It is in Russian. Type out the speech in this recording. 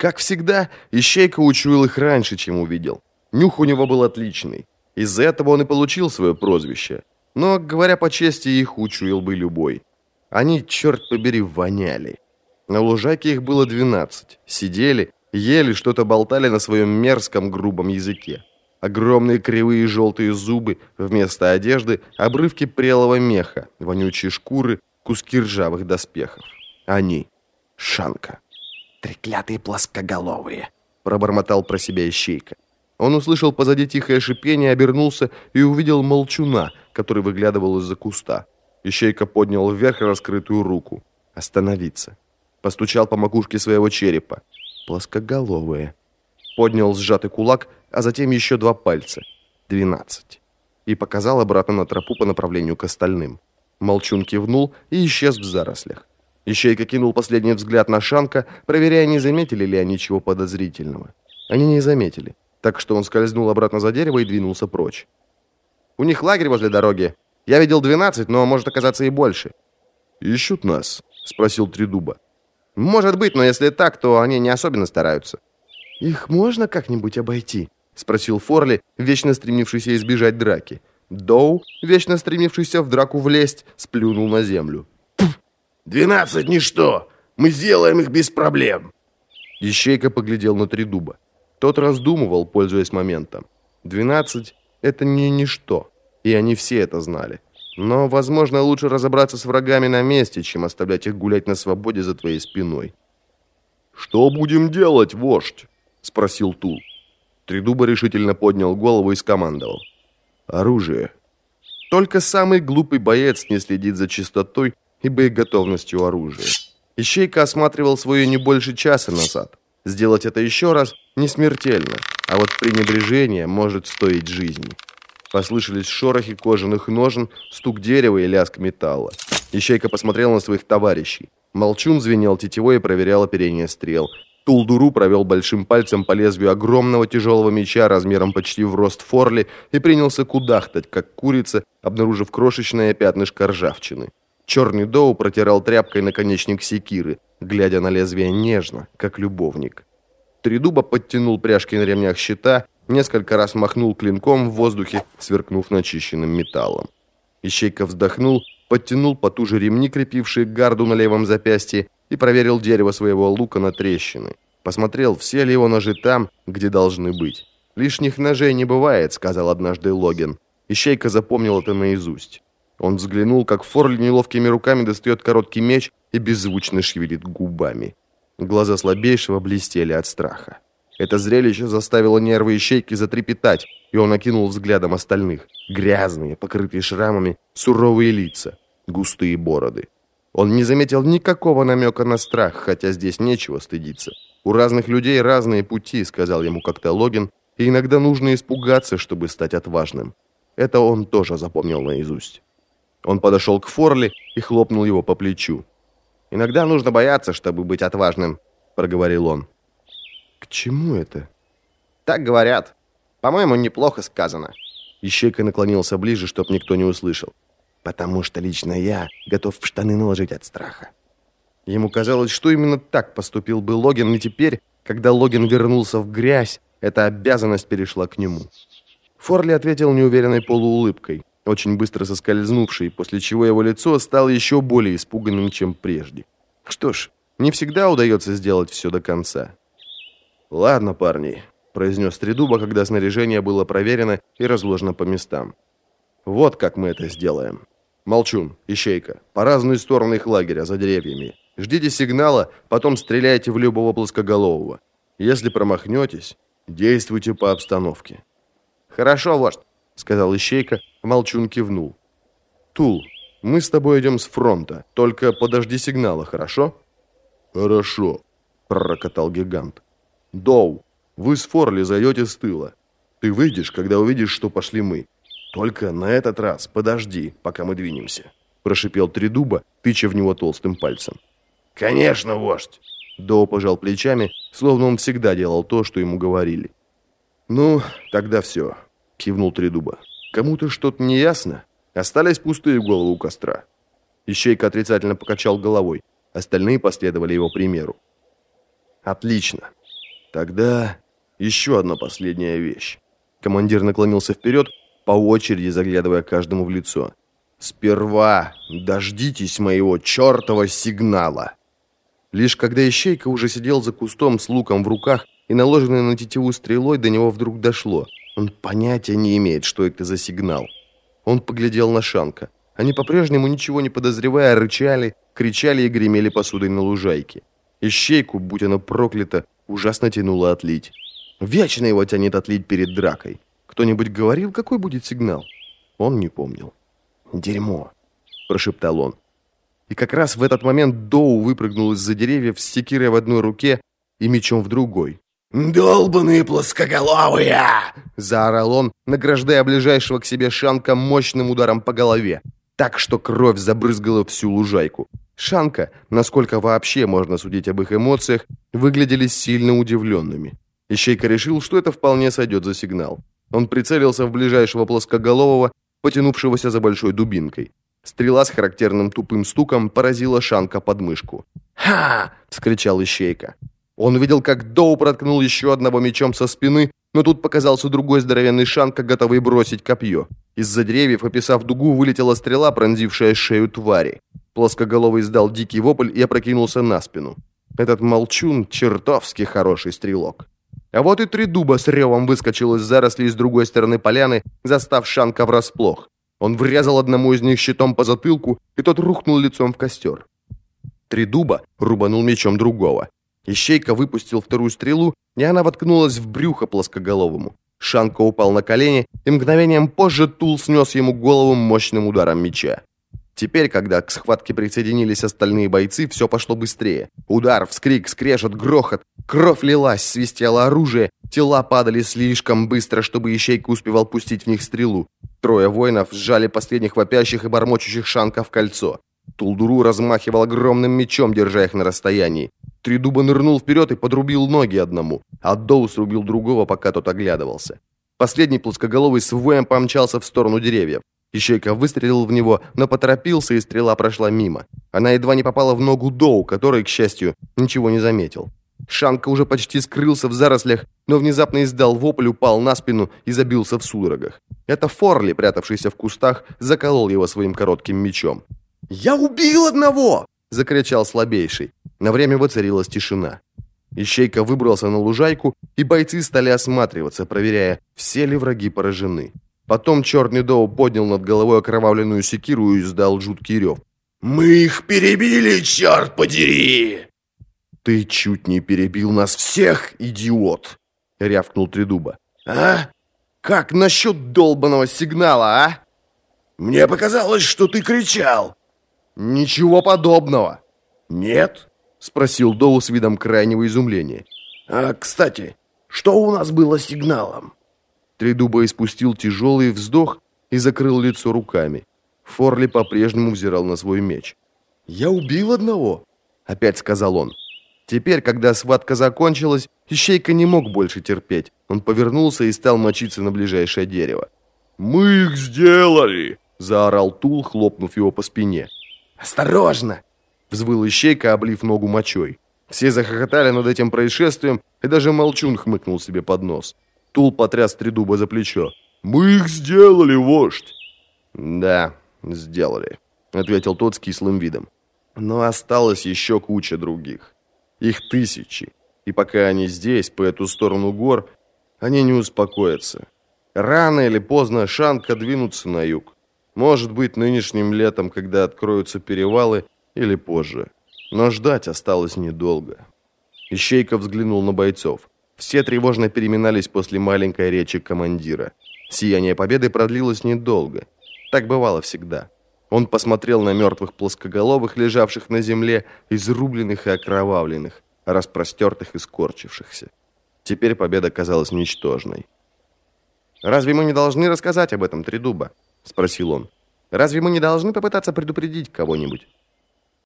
Как всегда, Ищейка учуял их раньше, чем увидел. Нюх у него был отличный. Из-за этого он и получил свое прозвище. Но, говоря по чести, их учуял бы любой. Они, черт побери, воняли. На лужайке их было 12. Сидели, ели, что-то болтали на своем мерзком грубом языке. Огромные кривые желтые зубы, вместо одежды обрывки прелого меха, вонючие шкуры, куски ржавых доспехов. Они. Шанка. «Треклятые плоскоголовые!» пробормотал про себя ищейка. Он услышал позади тихое шипение, обернулся и увидел молчуна, который выглядывал из-за куста. Ищейка поднял вверх раскрытую руку. «Остановиться!» Постучал по макушке своего черепа. «Плоскоголовые!» Поднял сжатый кулак, а затем еще два пальца. «Двенадцать!» И показал обратно на тропу по направлению к остальным. Молчун кивнул и исчез в зарослях. Ищейка кинул последний взгляд на Шанка, проверяя, не заметили ли они чего подозрительного. Они не заметили, так что он скользнул обратно за дерево и двинулся прочь. «У них лагерь возле дороги. Я видел 12, но может оказаться и больше». «Ищут нас?» — спросил Тридуба. «Может быть, но если так, то они не особенно стараются». «Их можно как-нибудь обойти?» — спросил Форли, вечно стремившийся избежать драки. Доу, вечно стремившийся в драку влезть, сплюнул на землю. «Двенадцать ничто! Мы сделаем их без проблем!» Ищейка поглядел на три дуба. Тот раздумывал, пользуясь моментом. Двенадцать — это не ничто, и они все это знали. Но, возможно, лучше разобраться с врагами на месте, чем оставлять их гулять на свободе за твоей спиной. «Что будем делать, вождь?» — спросил Тул. Тридуба решительно поднял голову и скомандовал. «Оружие». Только самый глупый боец не следит за чистотой и боеготовностью оружия. Ищейка осматривал свое не больше часа назад. Сделать это еще раз не смертельно, а вот пренебрежение может стоить жизни. Послышались шорохи кожаных ножен, стук дерева и лязг металла. Ищейка посмотрел на своих товарищей. Молчун звенел тетивой и проверял оперение стрел. Тулдуру провел большим пальцем по лезвию огромного тяжелого меча размером почти в рост форли и принялся кудахтать, как курица, обнаружив крошечное пятнышко ржавчины. Черный Доу протирал тряпкой наконечник секиры, глядя на лезвие нежно, как любовник. Тридуба подтянул пряжки на ремнях щита, несколько раз махнул клинком в воздухе, сверкнув начищенным металлом. Ищейка вздохнул, подтянул потуже ремни, крепившие гарду на левом запястье, и проверил дерево своего лука на трещины. Посмотрел, все ли его ножи там, где должны быть. «Лишних ножей не бывает», — сказал однажды Логин. Ищейка запомнил это наизусть. Он взглянул, как Форли неловкими руками достает короткий меч и беззвучно шевелит губами. Глаза слабейшего блестели от страха. Это зрелище заставило нервы ищейки затрепетать, и он окинул взглядом остальных. Грязные, покрытые шрамами, суровые лица, густые бороды. Он не заметил никакого намека на страх, хотя здесь нечего стыдиться. «У разных людей разные пути», — сказал ему как-то Логин, «и иногда нужно испугаться, чтобы стать отважным». Это он тоже запомнил наизусть. Он подошел к Форли и хлопнул его по плечу. «Иногда нужно бояться, чтобы быть отважным», — проговорил он. «К чему это?» «Так говорят. По-моему, неплохо сказано». Ищейка наклонился ближе, чтоб никто не услышал. «Потому что лично я готов в штаны наложить от страха». Ему казалось, что именно так поступил бы Логин, и теперь, когда Логин вернулся в грязь, эта обязанность перешла к нему. Форли ответил неуверенной полуулыбкой очень быстро соскользнувший, после чего его лицо стало еще более испуганным, чем прежде. Что ж, не всегда удается сделать все до конца. «Ладно, парни», — произнес Тридуба, когда снаряжение было проверено и разложено по местам. «Вот как мы это сделаем. Молчун, Ищейка, по разные стороны их лагеря, за деревьями. Ждите сигнала, потом стреляйте в любого плоскоголового. Если промахнетесь, действуйте по обстановке». «Хорошо, вождь», — сказал Ищейка, Молчун кивнул. «Тул, мы с тобой идем с фронта, только подожди сигнала, хорошо?» «Хорошо», — пророкотал гигант. «Доу, вы с Форли зайдете с тыла. Ты выйдешь, когда увидишь, что пошли мы. Только на этот раз подожди, пока мы двинемся», — прошипел Тридуба, тыча в него толстым пальцем. «Конечно, вождь!» Доу пожал плечами, словно он всегда делал то, что ему говорили. «Ну, тогда все», — кивнул Тридуба. Кому-то что-то не ясно. Остались пустые головы у костра. Ищейка отрицательно покачал головой. Остальные последовали его примеру. «Отлично. Тогда еще одна последняя вещь. Командир наклонился вперед, по очереди заглядывая каждому в лицо. «Сперва дождитесь моего чертова сигнала!» Лишь когда Ищейка уже сидел за кустом с луком в руках и наложенной на тетиву стрелой, до него вдруг дошло. Он понятия не имеет, что это за сигнал. Он поглядел на Шанка. Они по-прежнему, ничего не подозревая, рычали, кричали и гремели посудой на лужайке. Ищейку, будь она проклята, ужасно тянуло отлить. Вечно его тянет отлить перед дракой. Кто-нибудь говорил, какой будет сигнал? Он не помнил. «Дерьмо!» – прошептал он. И как раз в этот момент Доу выпрыгнул из-за деревьев с секирой в одной руке и мечом в другой. «Долбаные плоскоголовые!» – заорал он, награждая ближайшего к себе Шанка мощным ударом по голове, так что кровь забрызгала всю лужайку. Шанка, насколько вообще можно судить об их эмоциях, выглядели сильно удивленными. Ищейка решил, что это вполне сойдет за сигнал. Он прицелился в ближайшего плоскоголового, потянувшегося за большой дубинкой. Стрела с характерным тупым стуком поразила Шанка под мышку. «Ха!» — вскричал Ищейка. Он увидел, как Доу проткнул еще одного мечом со спины, но тут показался другой здоровенный Шанка, готовый бросить копье. Из-за деревьев, описав дугу, вылетела стрела, пронзившая шею твари. Плоскоголовый издал дикий вопль и опрокинулся на спину. Этот молчун — чертовски хороший стрелок. А вот и три дуба с ревом выскочил из зарослей с другой стороны поляны, застав Шанка врасплох. Он врезал одному из них щитом по затылку, и тот рухнул лицом в костер. Три дуба рубанул мечом другого. Ищейка выпустил вторую стрелу, и она воткнулась в брюхо плоскоголовому. Шанка упал на колени, и мгновением позже Тул снес ему голову мощным ударом меча. Теперь, когда к схватке присоединились остальные бойцы, все пошло быстрее. Удар, вскрик, скрежет, грохот. Кровь лилась, свистело оружие. Тела падали слишком быстро, чтобы Ищейка успевал пустить в них стрелу. Трое воинов сжали последних вопящих и бормочущих шанков в кольцо. Тулдуру размахивал огромным мечом, держа их на расстоянии. Тридуба нырнул вперед и подрубил ноги одному, а Доу срубил другого, пока тот оглядывался. Последний плоскоголовый с воем помчался в сторону деревьев. Ищейка выстрелил в него, но поторопился, и стрела прошла мимо. Она едва не попала в ногу Доу, который, к счастью, ничего не заметил. Шанка уже почти скрылся в зарослях, но внезапно издал вопль, упал на спину и забился в судорогах. Это Форли, прятавшийся в кустах, заколол его своим коротким мечом. «Я убил одного!» — закричал слабейший. На время воцарилась тишина. Ищейка выбрался на лужайку, и бойцы стали осматриваться, проверяя, все ли враги поражены. Потом черный Доу поднял над головой окровавленную секиру и издал жуткий рев. «Мы их перебили, черт подери!» «Ты чуть не перебил нас всех, идиот!» — рявкнул Тридуба. «А? Как насчет долбанного сигнала, а?» «Мне показалось, что ты кричал». «Ничего подобного». «Нет?» — спросил Доу с видом крайнего изумления. «А, кстати, что у нас было сигналом?» Тридуба испустил тяжелый вздох и закрыл лицо руками. Форли по-прежнему взирал на свой меч. «Я убил одного», — опять сказал он. Теперь, когда схватка закончилась, Ищейка не мог больше терпеть. Он повернулся и стал мочиться на ближайшее дерево. «Мы их сделали!» — заорал Тул, хлопнув его по спине. «Осторожно!» — взвыл Ищейка, облив ногу мочой. Все захохотали над этим происшествием, и даже Молчун хмыкнул себе под нос. Тул потряс Тридуба за плечо. «Мы их сделали, вождь!» «Да, сделали», — ответил тот с кислым видом. «Но осталось еще куча других. Их тысячи. И пока они здесь, по эту сторону гор, они не успокоятся. Рано или поздно Шанка двинутся на юг. Может быть, нынешним летом, когда откроются перевалы, или позже. Но ждать осталось недолго». Ищейка взглянул на бойцов. Все тревожно переминались после маленькой речи командира. Сияние победы продлилось недолго. Так бывало всегда. Он посмотрел на мертвых плоскоголовых, лежавших на земле, изрубленных и окровавленных, распростертых и скорчившихся. Теперь победа казалась ничтожной. «Разве мы не должны рассказать об этом, Тридуба?» — спросил он. «Разве мы не должны попытаться предупредить кого-нибудь?»